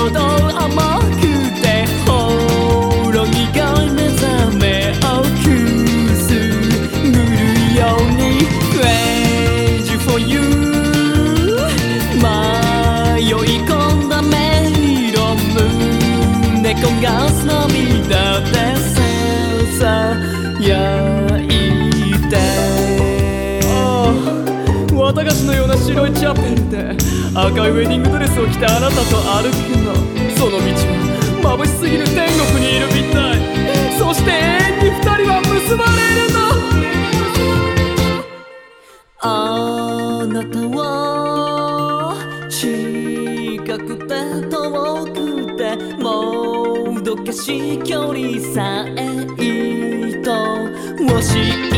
ほど甘くてほろ苦い目覚めをくすぐるように Crazy for you 迷い込んだメ色胸焦がす涙であ綿菓子のような白いチャペルで赤いウェディングドレスを着たあなたと歩くの。その道は眩しすぎる天国にいるみたい。そして永遠に二人は結ばれるの。あなたは近くて遠くてもどかしい距離さえ愛おしい